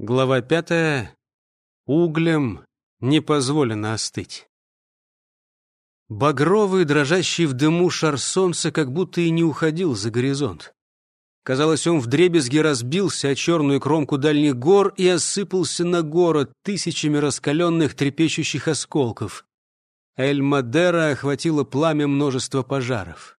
Глава пятая. Углем не позволено остыть. Багровый, дрожащий в дыму шар солнца как будто и не уходил за горизонт. Казалось, он вдребезги разбился о черную кромку дальних гор и осыпался на город тысячами раскаленных трепещущих осколков. Эль-Мадера охватило пламя множества пожаров.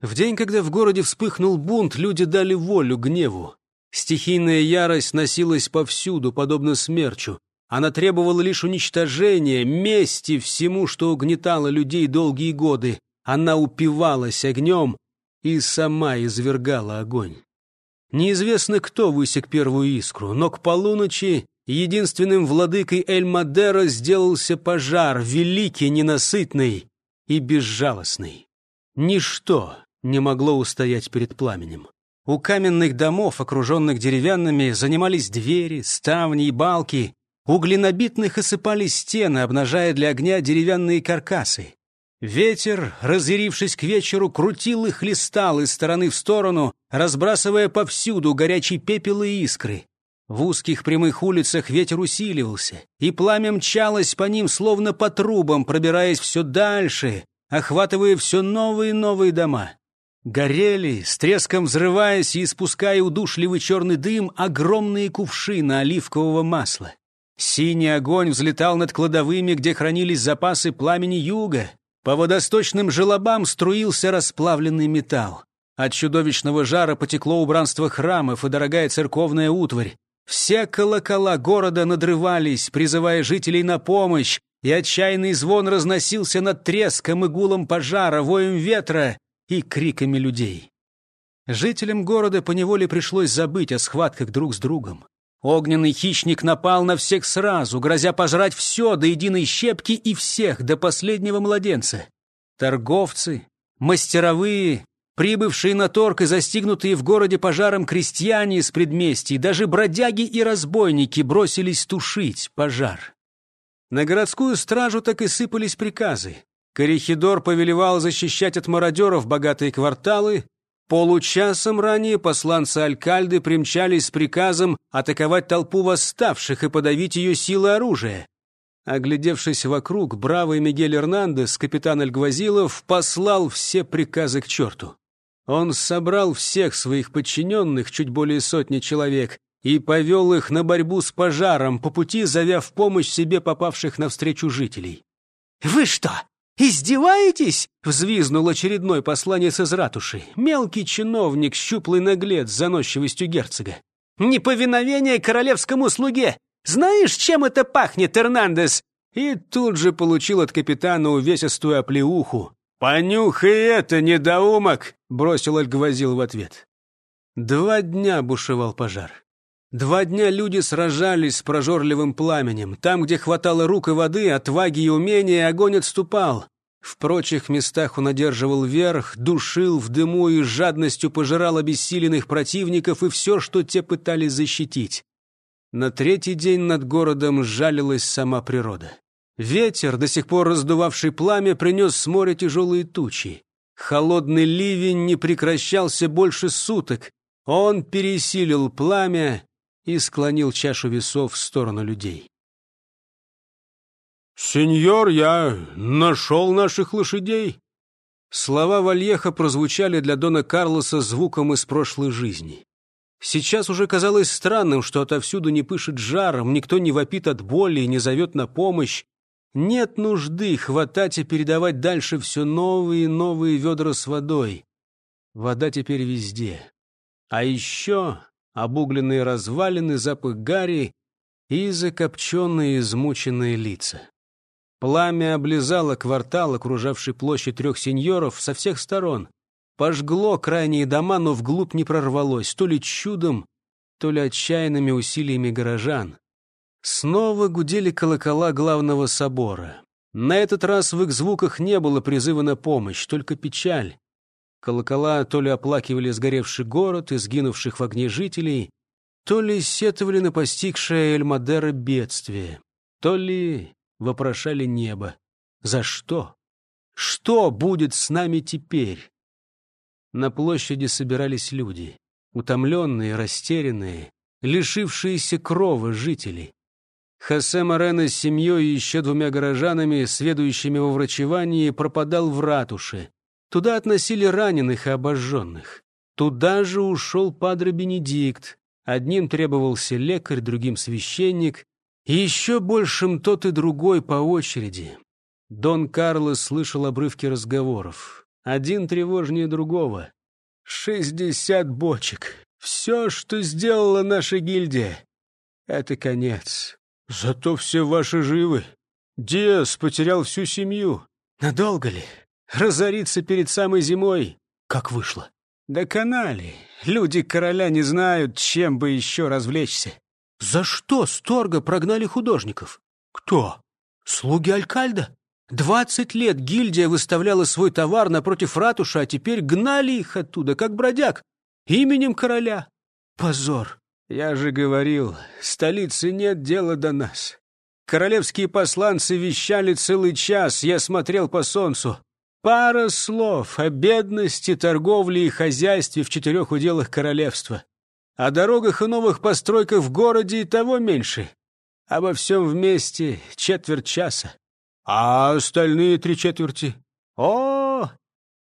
В день, когда в городе вспыхнул бунт, люди дали волю гневу. Стихийная ярость носилась повсюду, подобно смерчу. Она требовала лишь уничтожения, мести всему, что угнетало людей долгие годы. Она упивалась огнем и сама извергала огонь. Неизвестно, кто высек первую искру, но к полуночи единственным владыкой Эль-Мадера сделался пожар, великий, ненасытный и безжалостный. Ничто не могло устоять перед пламенем. У каменных домов, окруженных деревянными, занимались двери, ставни и балки. У глинобитных осыпались стены, обнажая для огня деревянные каркасы. Ветер, разъярившись к вечеру, крутил и хлестал из стороны в сторону, разбрасывая повсюду горячий пепел и искры. В узких прямых улицах ветер усиливался, и пламя мчалось по ним, словно по трубам, пробираясь все дальше, охватывая все новые и новые дома. Горели, с треском взрываясь и испуская удушливый черный дым, огромные кувшины оливкового масла. Синий огонь взлетал над кладовыми, где хранились запасы пламени юга. По водосточным желобам струился расплавленный металл. От чудовищного жара потекло убранство храмов и дорогая церковная утварь. Все колокола города надрывались, призывая жителей на помощь, и отчаянный звон разносился над треском и гулом пожара, воем ветра и криками людей. Жителям города поневоле пришлось забыть о схватках друг с другом. Огненный хищник напал на всех сразу, грозя пожрать все до единой щепки и всех до последнего младенца. Торговцы, мастеровые, прибывшие на торг и застигнутые в городе пожаром крестьяне из предместий, даже бродяги и разбойники бросились тушить пожар. На городскую стражу так и сыпались приказы. Корихидор повелевал защищать от мародеров богатые кварталы. Получасом ранее посланцы Алькальды примчались с приказом атаковать толпу восставших и подавить ее силы оружия. Оглядевшись вокруг, бравый Мигель Эрнандес, капитан Альгвазилов, послал все приказы к черту. Он собрал всех своих подчиненных, чуть более сотни человек, и повел их на борьбу с пожаром, по пути зовя в помощь себе попавших навстречу жителей. «Вы что, «Издеваетесь?» — взвизнул очередной посланец из ратуши. Мелкий чиновник, щуплый наглец с заносчивостью герцога. «Неповиновение королевскому слуге! Знаешь, чем это пахнет, Эрнандес?» И тут же получил от капитана увесистую оплеуху. «Понюхай это, недоумок!» — бросил Альгвазил в ответ. Два дня бушевал пожар. Два дня люди сражались с прожорливым пламенем. Там, где хватало рук и воды, отваги и умения, огонь отступал. В прочих местах он одерживал верх, душил в дыму и жадностью пожирал обессиленных противников и все, что те пытались защитить. На третий день над городом жалилась сама природа. Ветер, до сих пор раздувавший пламя, принес с моря тяжелые тучи. Холодный ливень не прекращался больше суток. Он пересилил пламя и склонил чашу весов в сторону людей. «Сеньор, я нашел наших лошадей!» Слова Вальеха прозвучали для Дона Карлоса звуком из прошлой жизни. Сейчас уже казалось странным, что отовсюду не пышет жаром, никто не вопит от боли и не зовет на помощь. Нет нужды хватать и передавать дальше все новые и новые ведра с водой. Вода теперь везде. А еще обугленные развалины, запах гари и закопченные измученные лица. Пламя облизало квартал, окружавший площадь трех сеньоров, со всех сторон. Пожгло крайние дома, но вглубь не прорвалось, то ли чудом, то ли отчаянными усилиями горожан. Снова гудели колокола главного собора. На этот раз в их звуках не было призыва на помощь, только печаль. Колокола то ли оплакивали сгоревший город и сгинувших в огне жителей, то ли сетовали на постигшее Эльмадера бедствие, то ли вопрошали небо. За что? Что будет с нами теперь? На площади собирались люди, утомленные, растерянные. лишившиеся крова жители. Хосе Морено с семьей и еще двумя горожанами, сведущими во врачевании, пропадал в ратуше. Туда относили раненых и обожженных. Туда же ушел падре Бенедикт. Одним требовался лекарь, другим священник, и еще большим тот и другой по очереди. Дон Карлос слышал обрывки разговоров. Один тревожнее другого. «Шестьдесят бочек. Все, что сделала наша гильдия. Это конец. Зато все ваши живы. Диас потерял всю семью. Надолго ли? Разориться перед самой зимой? Как вышло? Да канали. Люди короля не знают, чем бы еще развлечься. За что Сторга прогнали художников? Кто? Слуги Алькальда? Двадцать лет гильдия выставляла свой товар напротив ратуши, а теперь гнали их оттуда, как бродяг, именем короля. Позор. Я же говорил, столицы нет дела до нас. Королевские посланцы вещали целый час, я смотрел по солнцу. Пара слов о бедности, торговле и хозяйстве в четырех уделах королевства. О дорогах и новых постройках в городе и того меньше. Обо всем вместе четверть часа. А остальные три четверти? О,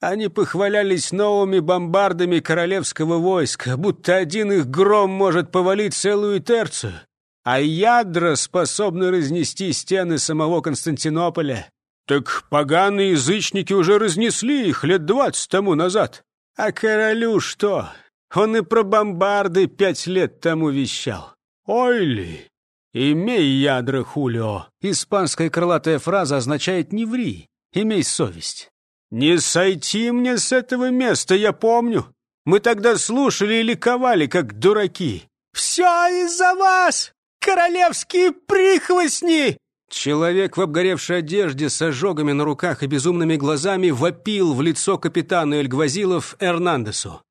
они похвалялись новыми бомбардами королевского войска, будто один их гром может повалить целую терцию, а ядра способны разнести стены самого Константинополя. Так поганые язычники уже разнесли их лет двадцать тому назад. А королю что? Он и про бомбарды пять лет тому вещал. Ой ли! «Имей ядра, Хулио!» Испанская крылатая фраза означает «не ври, имей совесть». «Не сойти мне с этого места, я помню. Мы тогда слушали и ликовали, как дураки. Все из-за вас, королевские прихвостни!» Человек в обгоревшей одежде с ожогами на руках и безумными глазами вопил в лицо капитана Эльгвазилов Эрнандесу.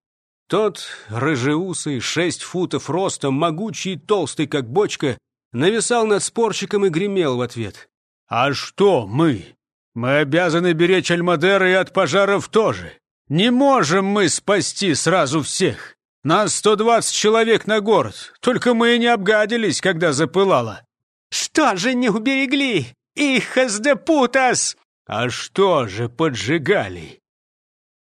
Тот, рыжеусый, шесть футов ростом, могучий и толстый, как бочка, нависал над спорщиком и гремел в ответ. «А что мы? Мы обязаны беречь Альмадера и от пожаров тоже. Не можем мы спасти сразу всех. Нас сто двадцать человек на город, только мы и не обгадились, когда запылало. Что же не уберегли? Ихас де путас! А что же поджигали?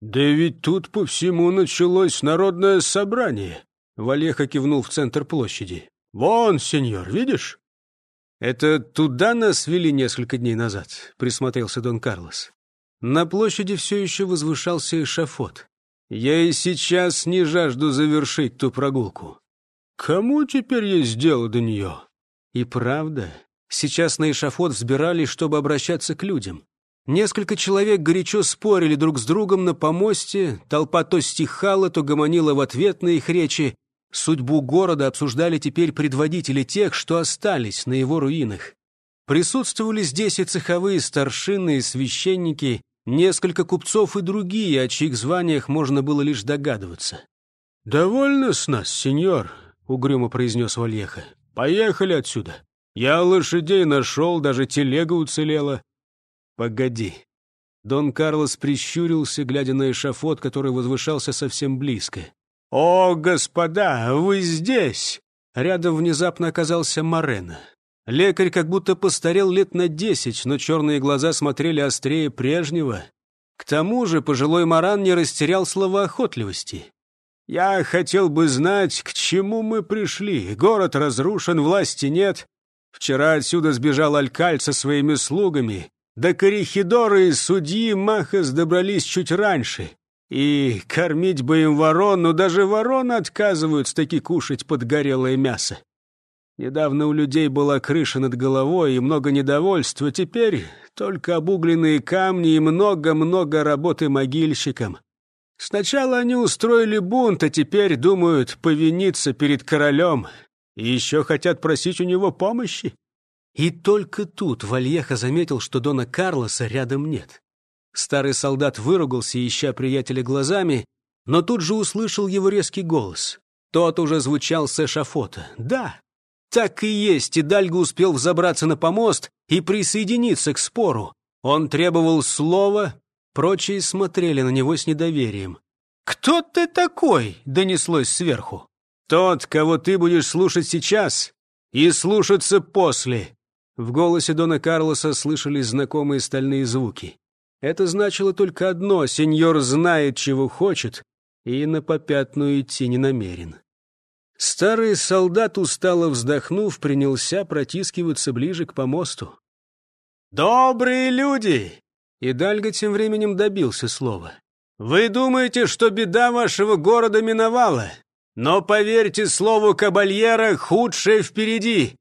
Да ведь тут по всему началось народное собрание. Валеха кивнул в центр площади. Вон, сеньор, видишь? «Это туда нас вели несколько дней назад», — присмотрелся Дон Карлос. На площади все еще возвышался эшафот. «Я и сейчас не жажду завершить ту прогулку. Кому теперь есть дело до нее?» И правда, сейчас на эшафот взбирались, чтобы обращаться к людям. Несколько человек горячо спорили друг с другом на помосте, толпа то стихала, то гомонила в ответ на их речи, Судьбу города обсуждали теперь предводители тех, что остались на его руинах. Присутствовали здесь и цеховые старшины, и священники, несколько купцов и другие, о чьих званиях можно было лишь догадываться. «Довольно с нас, сеньор», — угрюмо произнес Вальеха. «Поехали отсюда. Я лошадей нашел, даже телега уцелела». «Погоди». Дон Карлос прищурился, глядя на эшафот, который возвышался совсем близко. «О, господа, вы здесь!» Рядом внезапно оказался Морено. Лекарь как будто постарел лет на десять, но черные глаза смотрели острее прежнего. К тому же пожилой Маран не растерял словоохотливости. «Я хотел бы знать, к чему мы пришли. Город разрушен, власти нет. Вчера отсюда сбежал Алькальд со своими слугами. До Корихидора и судьи Махас добрались чуть раньше. И кормить бы им ворон, но даже вороны отказываются таки кушать подгорелое мясо. Недавно у людей была крыша над головой и много недовольства, теперь только обугленные камни и много-много работы могильщикам. Сначала они устроили бунт, а теперь думают повиниться перед королем и еще хотят просить у него помощи. И только тут Вальеха заметил, что Дона Карлоса рядом нет. Старый солдат выругался, ища приятеля глазами, но тут же услышал его резкий голос. Тот уже звучал с эшафота. «Да, так и есть, и Дальго успел взобраться на помост и присоединиться к спору. Он требовал слова, прочие смотрели на него с недоверием. «Кто ты такой?» — донеслось сверху. Тот, кого ты будешь слушать сейчас и слушаться после». В голосе Дона Карлоса слышались знакомые стальные звуки. Это значило только одно — сеньор знает, чего хочет, и на попятную идти не намерен. Старый солдат, устало вздохнув, принялся протискиваться ближе к помосту. «Добрые люди!» И Дальга тем временем добился слова. «Вы думаете, что беда вашего города миновала? Но поверьте слову кабальера, худшее впереди.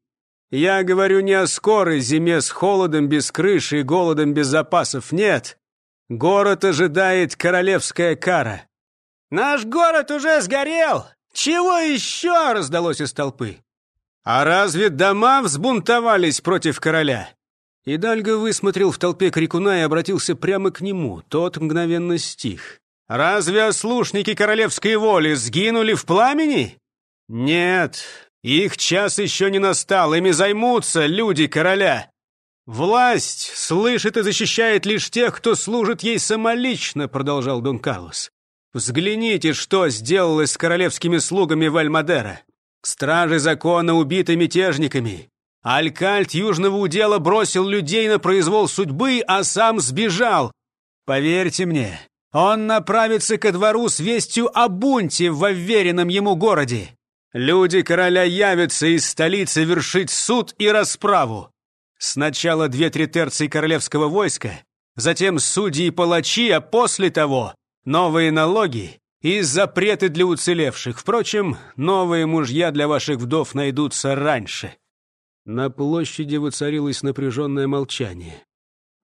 Я говорю не о скорой зиме с холодом без крыши и голодом без запасов, нет. Город ожидает королевская кара». «Наш город уже сгорел! Чего еще?» — раздалось из толпы. «А разве дома взбунтовались против короля?» Идальго высмотрел в толпе крикуна и обратился прямо к нему. Тот мгновенно стих. «Разве ослушники королевской воли сгинули в пламени?» «Нет, их час еще не настал, ими займутся люди короля. Власть слышит и защищает лишь тех, кто служит ей самолично», продолжал Дон Карлос. «Взгляните, что сделалось с королевскими слугами Вальмадера. Стражи закона убиты мятежниками. Алькальт Южного удела бросил людей на произвол судьбы, а сам сбежал. Поверьте мне, он направится ко двору с вестью о бунте в уверенном ему городе. Люди короля явятся из столицы вершить суд и расправу. Сначала две-три терции королевского войска, затем судьи и палачи, а после того новые налоги и запреты для уцелевших. Впрочем, новые мужья для ваших вдов найдутся раньше. На площади воцарилось напряженное молчание.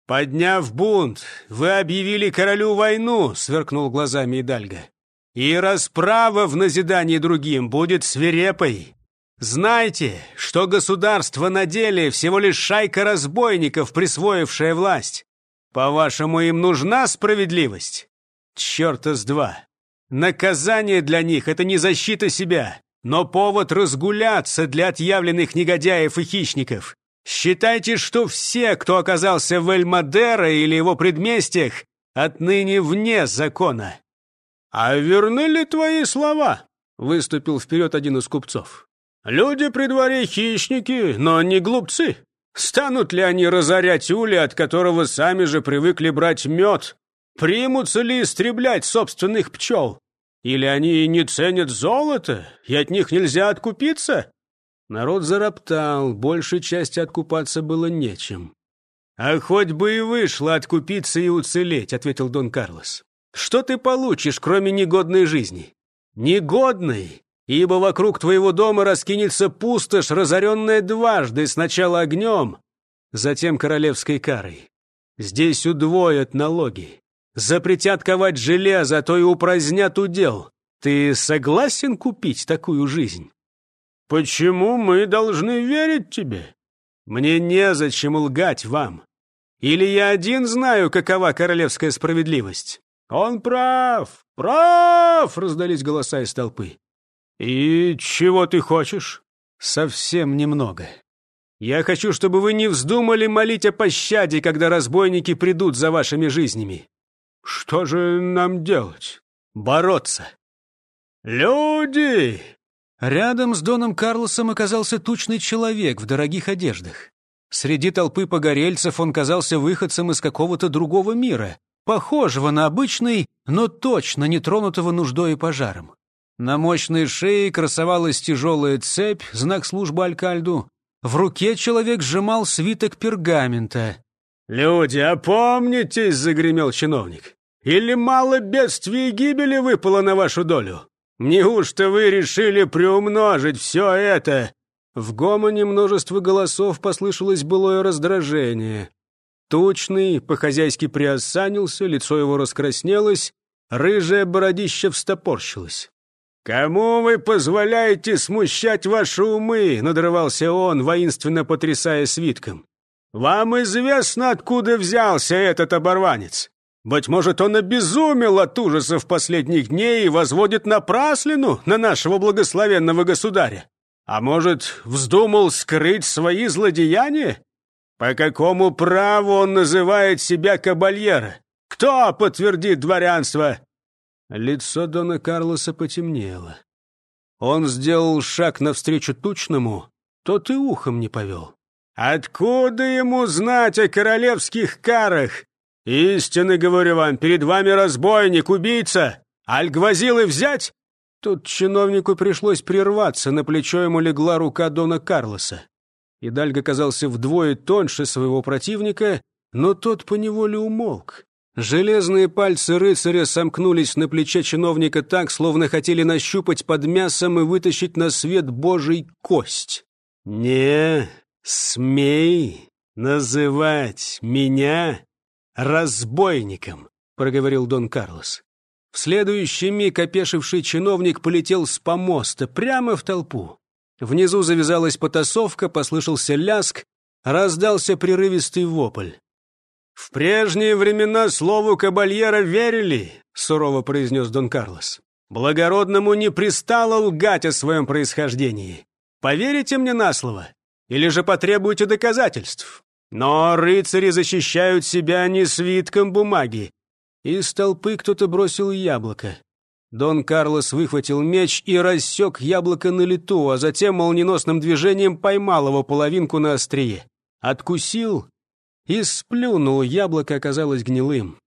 «Подняв бунт, вы объявили королю войну!» — сверкнул глазами Идальго. «И расправа в назидании другим будет свирепой. Знайте, что государство на деле всего лишь шайка разбойников, присвоившая власть. По-вашему, им нужна справедливость? Черта с два! Наказание для них — это не защита себя, но повод разгуляться для отъявленных негодяев и хищников. Считайте, что все, кто оказался в Эльмадера или его предместьях, отныне вне закона». «А верны ли твои слова?» — выступил вперед один из купцов. «Люди при дворе хищники, но не глупцы. Станут ли они разорять ули, от которого сами же привыкли брать мед? Примутся ли истреблять собственных пчел? Или они не ценят золото, и от них нельзя откупиться?» Народ зароптал, большей части откупаться было нечем. «А хоть бы и вышло откупиться и уцелеть», — ответил Дон Карлос. «Что ты получишь, кроме негодной жизни?» «Негодной, ибо вокруг твоего дома раскинется пустошь, разоренная дважды, сначала огнем, затем королевской карой. Здесь удвоят налоги, Запретят ковать железо, а то и упразднят удел. Ты согласен купить такую жизнь? Почему мы должны верить тебе? Мне незачем лгать вам. Или я один знаю, какова королевская справедливость? Он прав, прав, раздались голоса из толпы. И чего ты хочешь? Совсем немного. Я хочу, чтобы вы не вздумали молить о пощаде, когда разбойники придут за вашими жизнями. Что же нам делать? Бороться. Люди! Рядом с Доном Карлосом оказался тучный человек в дорогих одеждах. Среди толпы погорельцев он казался выходцем из какого-то другого мира, похожего на обычный, но точно не тронутого нуждой и пожаром. На мощной шее красовалась тяжелая цепь, знак службы Алькальду. В руке человек сжимал свиток пергамента. «Люди, опомнитесь!» — загремел чиновник. Или мало бедствий и гибели выпало на вашу долю? Неужто вы решили приумножить все это?» В гомоне множество голосов послышалось былое раздражение. Тучный, по-хозяйски приосанился, лицо его раскраснелось, рыжая бородища встопорщилась. «Кому вы позволяете смущать ваши умы?» — надрывался он, воинственно потрясая свитком. «Вам известно, откуда взялся этот оборванец? Быть может, он обезумел от ужасов последних дней и возводит напраслину на нашего благословенного государя. А может, вздумал скрыть свои злодеяния? По какому праву он называет себя кабальера? Кто подтвердит дворянство?» Лицо Дона Карлоса потемнело. Он сделал шаг навстречу Тучному, тот и ухом не повел. «Откуда ему знать о королевских карах? Истинно говорю вам, перед вами разбойник, убийца! Альгвазилы взять?» Тут чиновнику пришлось прерваться, на плечо ему легла рука Дона Карлоса. Идальго казался вдвое тоньше своего противника, но тот поневоле умолк. Железные пальцы рыцаря сомкнулись на плече чиновника так, словно хотели нащупать под мясом и вытащить на свет божий кость. «Не смей называть меня разбойником», — проговорил Дон Карлос. В следующий миг опешивший чиновник полетел с помоста прямо в толпу. Внизу завязалась потасовка, послышался ляск, раздался прерывистый вопль. «В прежние времена слову кабальера верили», — сурово произнес Дон Карлос. «Благородному не пристало лгать о своем происхождении. Поверите мне на слово? Или же потребуете доказательств? Но рыцари защищают себя не свитком бумаги, из толпы кто-то бросил яблоко. Дон Карлос выхватил меч и рассек яблоко на лету, а затем молниеносным движением поймал его половинку на острие. Откусил и сплюнул, яблоко оказалось гнилым.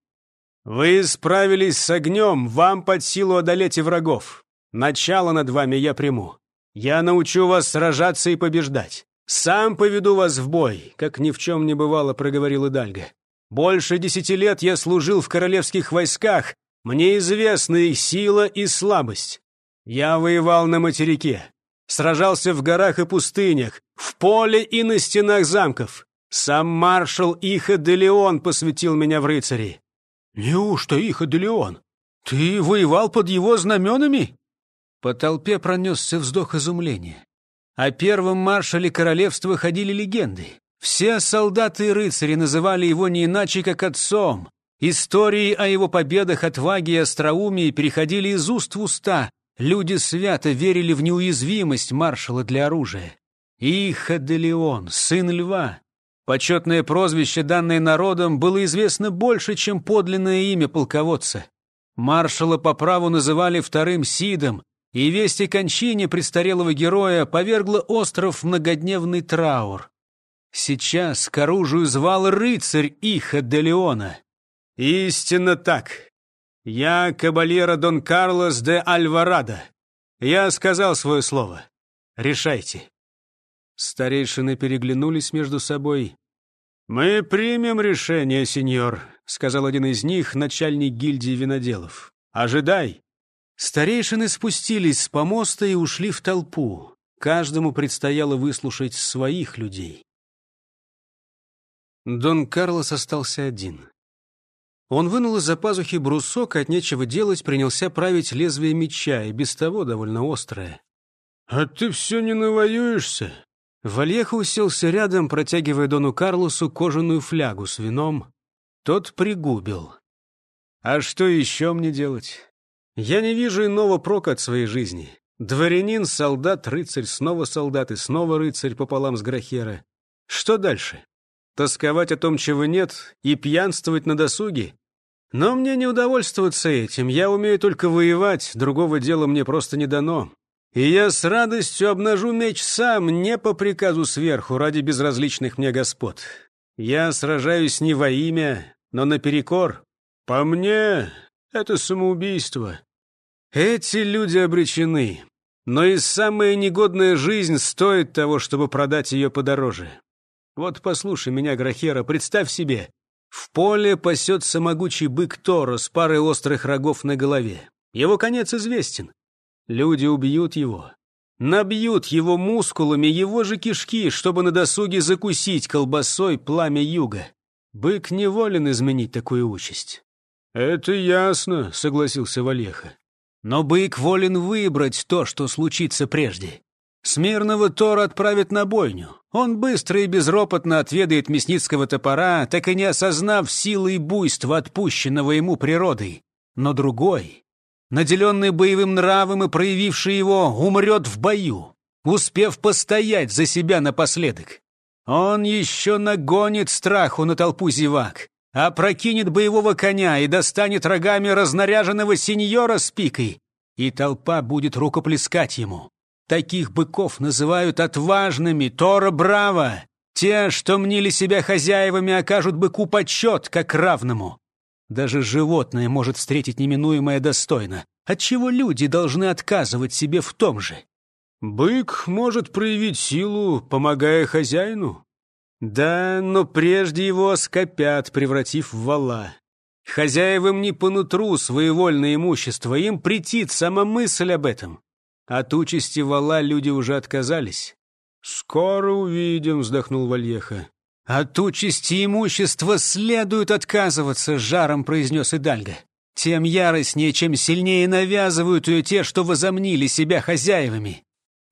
«Вы справились с огнем, вам под силу одолеть и врагов. Начало над вами я приму. Я научу вас сражаться и побеждать. Сам поведу вас в бой», — как ни в чем не бывало, проговорил Идальго. Больше десяти лет я служил в королевских войсках. Мне известна их сила и слабость. Я воевал на материке, сражался в горах и пустынях, в поле и на стенах замков. Сам маршал Иха де Леон посвятил меня в рыцари. Неужто Иха де Леон? Ты воевал под его знаменами? По толпе пронесся вздох изумления. О первом маршале королевства ходили легенды. Все солдаты и рыцари называли его не иначе, как отцом. Истории о его победах, отваге и остроумии переходили из уст в уста. Люди свято верили в неуязвимость маршала для оружия. Иха де Леон, сын льва. Почетное прозвище, данное народом, было известно больше, чем подлинное имя полководца. Маршала по праву называли вторым Сидом, и весть о кончине престарелого героя повергла остров в многодневный траур. Сейчас к оружию звал рыцарь Иха де Леона. «Истинно так. Я кабальера Дон Карлос де Альварадо. Я сказал свое слово. Решайте». Старейшины переглянулись между собой. «Мы примем решение, сеньор», — сказал один из них, начальник гильдии виноделов. «Ожидай». Старейшины спустились с помоста и ушли в толпу. Каждому предстояло выслушать своих людей. Дон Карлос остался один. Он вынул из-за пазухи брусок, от нечего делать принялся править лезвие меча, и без того довольно острое. «А ты все не навоюешься?» Вальеха уселся рядом, протягивая Дону Карлосу кожаную флягу с вином. Тот пригубил. «А что еще мне делать? Я не вижу иного прока от своей жизни. Дворянин, солдат, рыцарь, снова солдат и снова рыцарь пополам с Грахера. Что дальше?» тосковать о том, чего нет, и пьянствовать на досуге. Но мне не удовольствоваться этим, я умею только воевать, другого дела мне просто не дано. И я с радостью обнажу меч сам, не по приказу сверху, ради безразличных мне господ. Я сражаюсь не во имя, но наперекор. По мне, это самоубийство. Эти люди обречены, но и самая негодная жизнь стоит того, чтобы продать ее подороже. Вот послушай меня, Грахера, представь себе. В поле пасется могучий бык Торо с парой острых рогов на голове. Его конец известен. Люди убьют его. Набьют его мускулами его же кишки, чтобы на досуге закусить колбасой пламя юга. Бык не волен изменить такую участь. «Это ясно», — согласился Валеха. «Но бык волен выбрать то, что случится прежде. Смирного Тора отправят на бойню. Он быстро и безропотно отведает мясницкого топора, так и не осознав силы и буйства, отпущенного ему природой. Но другой, наделенный боевым нравом и проявивший его, умрет в бою, успев постоять за себя напоследок. Он еще нагонит страху на толпу зевак, опрокинет боевого коня и достанет рогами разнаряженного сеньора с пикой, и толпа будет рукоплескать ему. Таких быков называют отважными, Тора Браво. Те, что мнили себя хозяевами, окажут быку почет, как равному. Даже животное может встретить неминуемое достойно. Отчего люди должны отказывать себе в том же? Бык может проявить силу, помогая хозяину. Да, но прежде его скопят, превратив в вала. Хозяевам не по нутру своевольное имущество, им претит сама мысль об этом. От участи вала люди уже отказались. «Скоро увидим», — вздохнул Вальеха. «От участи имущества следует отказываться», — жаром произнес Идальго. «Тем яростнее, чем сильнее навязывают ее те, что возомнили себя хозяевами.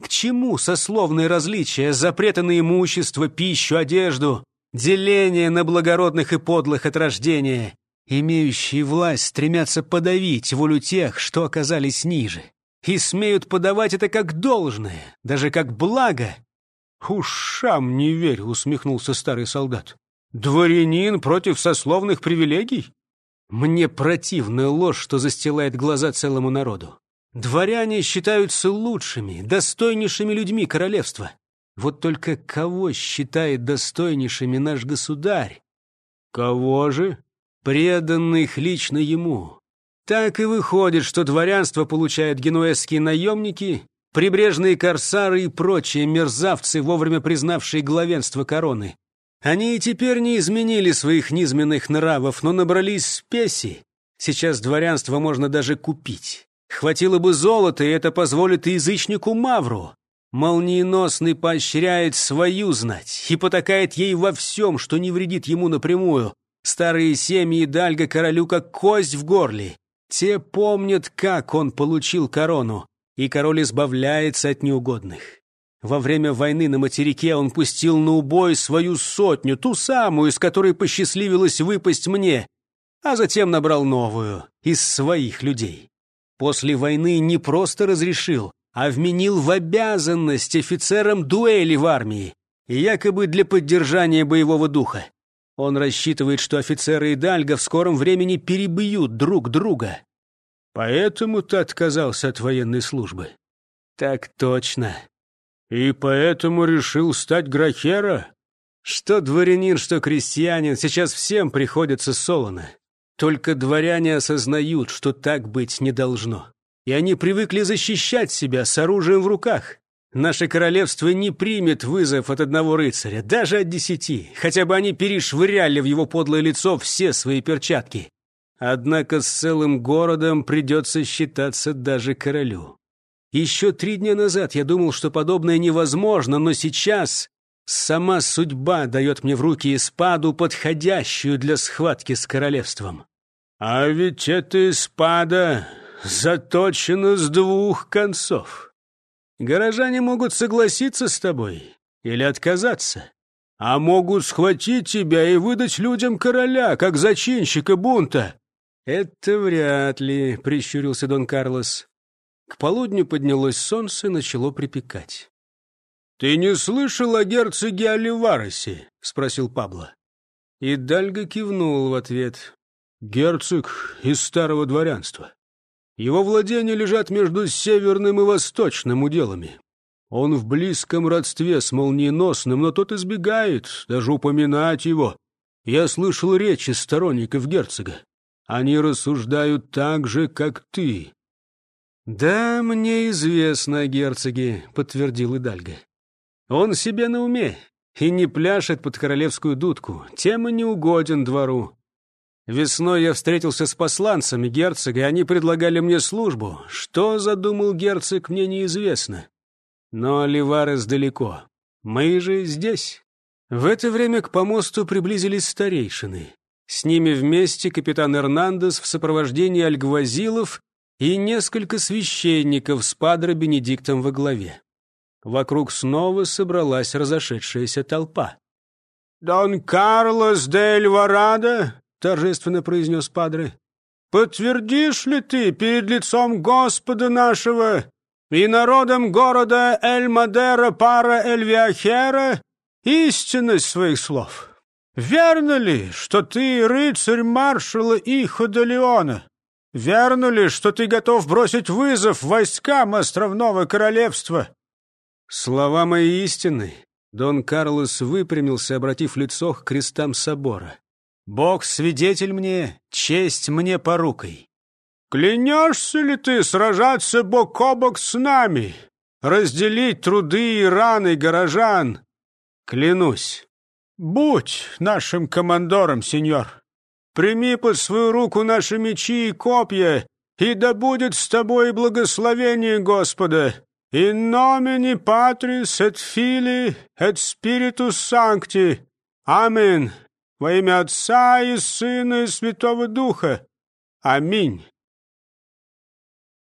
К чему сословные различия, запреты на имущество, пищу, одежду, деление на благородных и подлых от рождения? Имеющие власть стремятся подавить волю тех, что оказались ниже, и смеют подавать это как должное, даже как благо. «Ушам не верь», — усмехнулся старый солдат. «Дворянин против сословных привилегий?» Мне противна ложь, что застилает глаза целому народу. Дворяне считаются лучшими, достойнейшими людьми королевства. Вот только кого считает достойнейшими наш государь? Кого же? преданных лично ему. Так и выходит, что дворянство получают генуэзские наемники, прибрежные корсары и прочие мерзавцы, вовремя признавшие главенство короны. Они и теперь не изменили своих низменных нравов, но набрались спеси. Сейчас дворянство можно даже купить. Хватило бы золота, и это позволит язычнику Мавру. Молниеносный поощряет свою знать и потакает ей во всем, что не вредит ему напрямую. Старые семьи Дальга королю как кость в горле. Те помнят, как он получил корону, и король избавляется от неугодных. Во время войны на материке он пустил на убой свою сотню, ту самую, из которой посчастливилось выпасть мне, а затем набрал новую, из своих людей. После войны не просто разрешил, а вменил в обязанность офицерам дуэли в армии, якобы для поддержания боевого духа. Он рассчитывает, что офицеры Идальга в скором времени перебьют друг друга. Поэтому ты отказался от военной службы. Так точно. И поэтому решил стать Грахера? Что дворянин, что крестьянин, сейчас всем приходится солоно. Только дворяне осознают, что так быть не должно. И они привыкли защищать себя с оружием в руках. Наше королевство не примет вызов от одного рыцаря, даже от десяти, хотя бы они перешвыряли в его подлое лицо все свои перчатки. Однако с целым городом придется считаться даже королю. Еще три дня назад я думал, что подобное невозможно, но сейчас сама судьба дает мне в руки испаду, подходящую для схватки с королевством. А ведь эта испада заточена с двух концов. Горожане могут согласиться с тобой или отказаться, а могут схватить тебя и выдать людям короля, как зачинщика бунта. Это вряд ли, прищурился Дон Карлос. К полудню поднялось солнце, начало припекать. «Ты не слышал о герцоге Оливаросе?» — спросил Пабло. И Дальго кивнул в ответ. «Герцог из старого дворянства. Его владения лежат между северным и восточным уделами. Он в близком родстве с молниеносным, но тот избегает даже упоминать его. Я слышал речи сторонников герцога. Они рассуждают так же, как ты. «Да, мне известно о герцоге», — подтвердил Идальго. «Он себе на уме и не пляшет под королевскую дудку, тем и не угоден двору. Весной я встретился с посланцами герцога, и они предлагали мне службу. Что задумал герцог, мне неизвестно. Но Оливарес далеко. Мы же здесь. В это время к помосту приблизились старейшины. С ними вместе капитан Эрнандес в сопровождении альгвазилов и несколько священников с падре Бенедиктом во главе. Вокруг снова собралась разошедшаяся толпа. «Дон Карлос де Эльварадо — торжественно произнес Падре. «Подтвердишь ли ты перед лицом Господа нашего и народом города Эль-Мадера Пара Эль-Виахера истинность своих слов? Верно ли, что ты рыцарь маршала Ихода Леона, Верно ли, что ты готов бросить вызов войскам островного королевства?» «Слова мои истины!» Дон Карлос выпрямился, обратив лицо к крестам собора. «Бог свидетель мне, честь мне порукой!» «Клянешься ли ты сражаться бок о бок с нами, разделить труды и раны горожан?» «Клянусь!» «Будь нашим командором, сеньор!» Прими под свою руку наши мечи и копья, и да будет с тобой благословение Господа. In nomine Patris et Filii et Spiritus Sancti. Аминь. Во имя Отца и Сына и Святого Духа. Аминь.